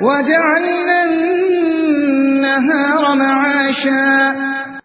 وجعلنا النهار معاشا.